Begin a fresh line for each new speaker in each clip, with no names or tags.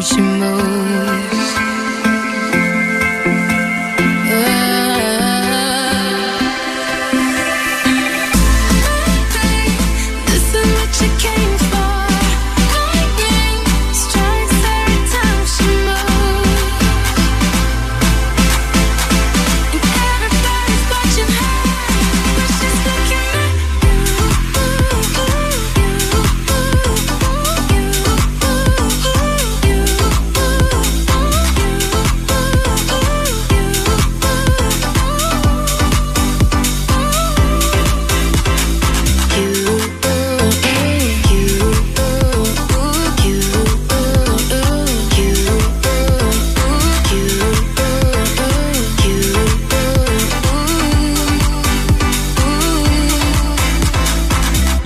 잠시 못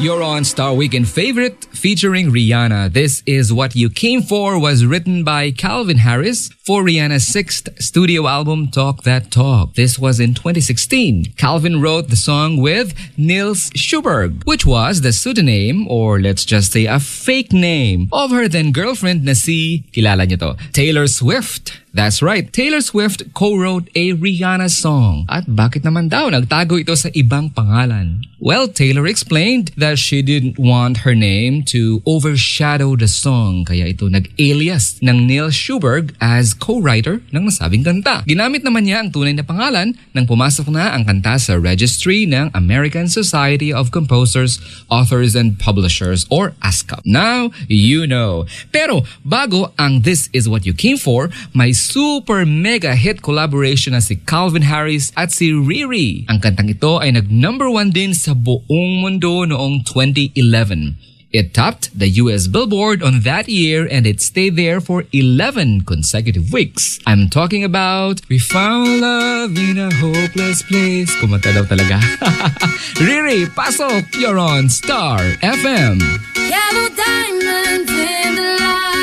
You're on Star Weekend Favorite featuring Rihanna. This is What You Came For was written by Calvin Harris for Rihanna's sixth studio album Talk That Talk. This was in 2016. Calvin wrote the song with Nils Schuberg, which was the pseudonym or let's just say a fake name of her then girlfriend na kilala niyo to, Taylor Swift. That's right, Taylor Swift co-wrote a Rihanna song. At bakit naman daw nagtago ito sa ibang pangalan? Well, Taylor explained that she didn't want her name to overshadow the song kaya ito nag-alias ng Neil Schuberg as co-writer ng nasabing kanta. Ginamit naman niya ang tunay na pangalan nang pumasok na ang kanta sa registry ng American Society of Composers, Authors and Publishers or ASCAP. Now, you know. Pero bago ang This Is What You Came For, may super mega hit collaboration na si Calvin Harris at si Riri. Ang kantang ito ay nag number one din sa buong mundo noong 2011. It topped the US Billboard on that year and it stayed there for 11 consecutive weeks. I'm talking about We Found Love in a Hopeless Place. Kumanta daw talaga. Riri, pasok! You're on Star FM.
Yellow diamonds in the light.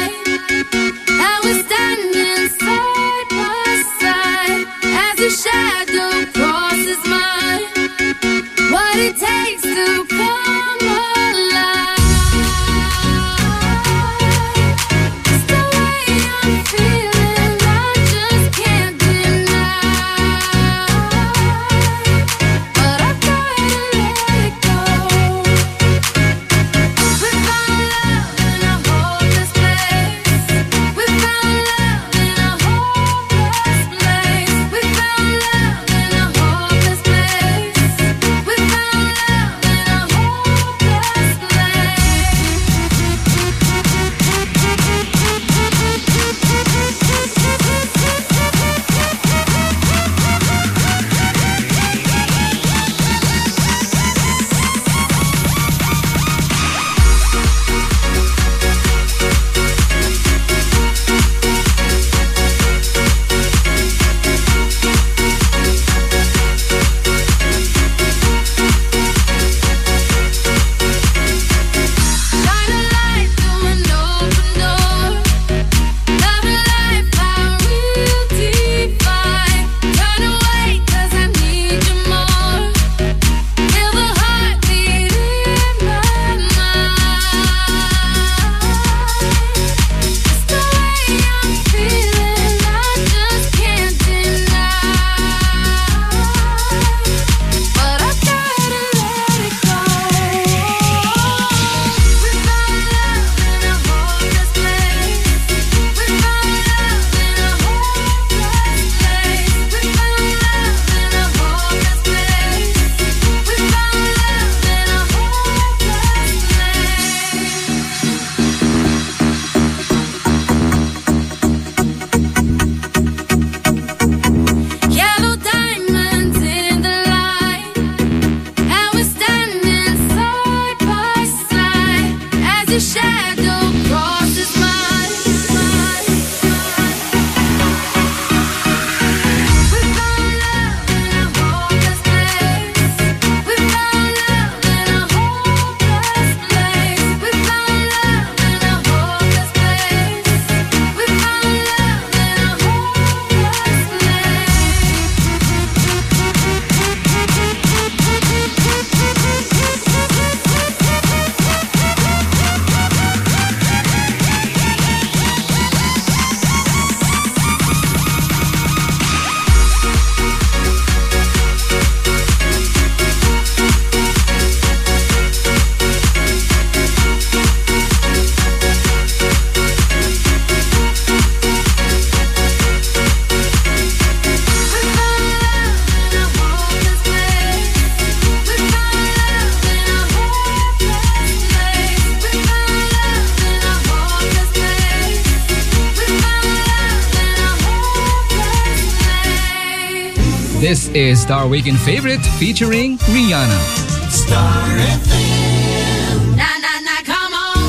shadow crosses
This is Star Weekend Favorite featuring Rihanna.
Star FM.